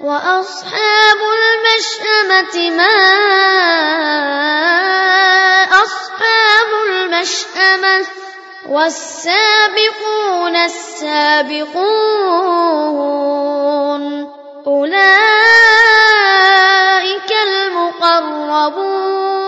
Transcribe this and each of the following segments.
وأصحاب المشأمة ما أصحاب المشأمة والسابقون السابقون أولئك المقربون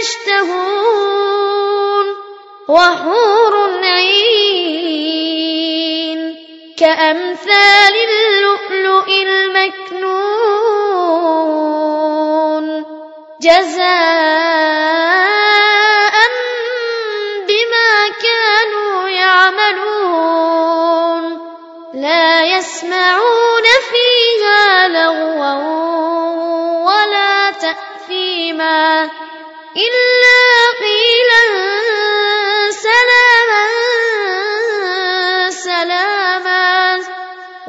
يشتهون وحور عين كأمثال اللؤلؤ المكنون جزاء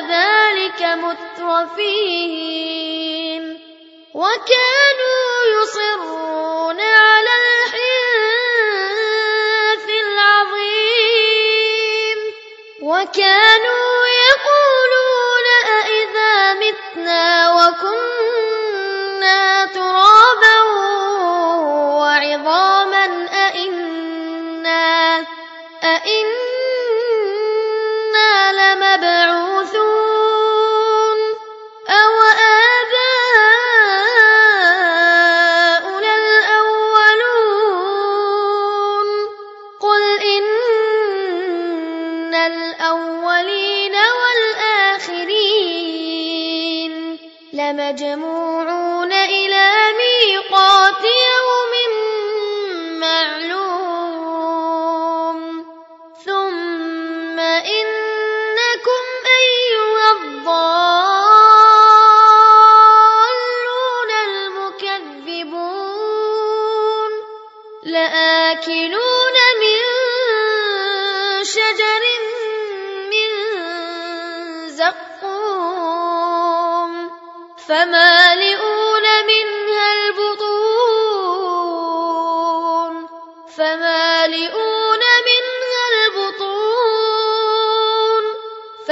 ذلك مترفين وكانوا يصرون على الحنث العظيم وكانوا لمجموعون إلى ميقات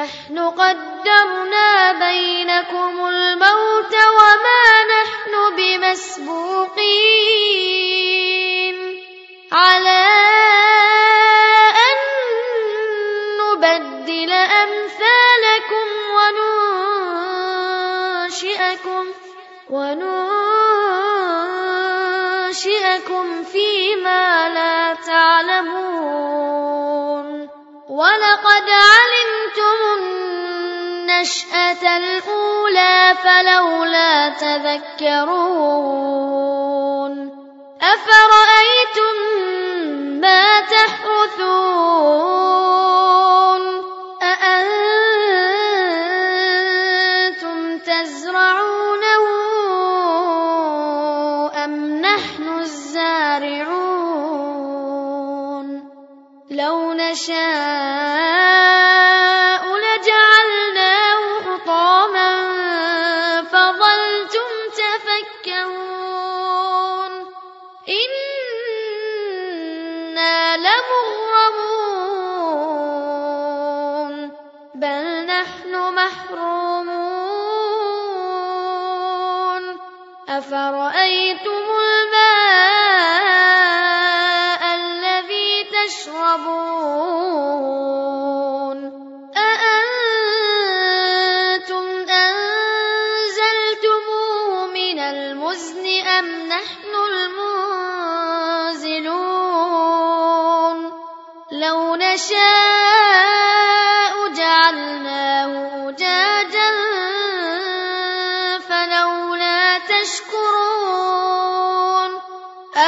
نحن قدرنا بينكم الموت وما نحن بمسبوقين. على أن نبدل أمثالكم وننشئكم وننشئكم فيما لا تعلمون. ولقد علمتم النشأة الأولى فلولا تذكرون أفرأيتم ما تحرثون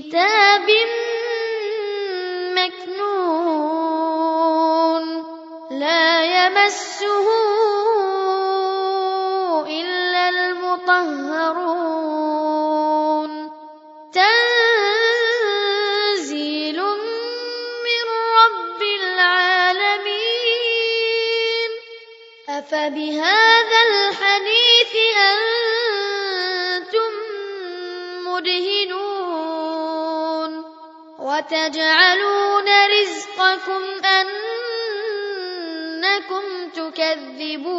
كتاب وتجعلون رزقكم أنكم تكذبون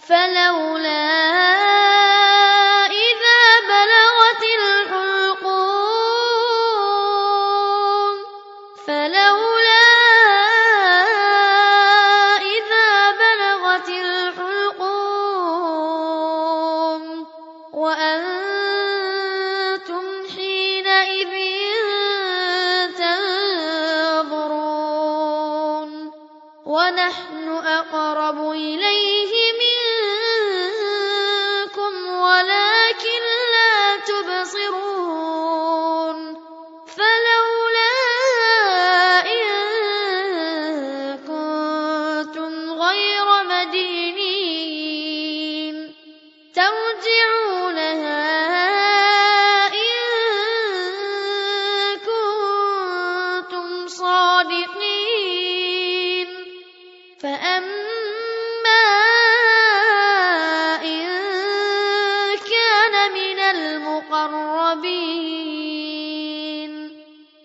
فلولا إذا بلغت الحلقوم فلولا إذا بلغت الحلقوم وأنتم ونحن أقرب إليه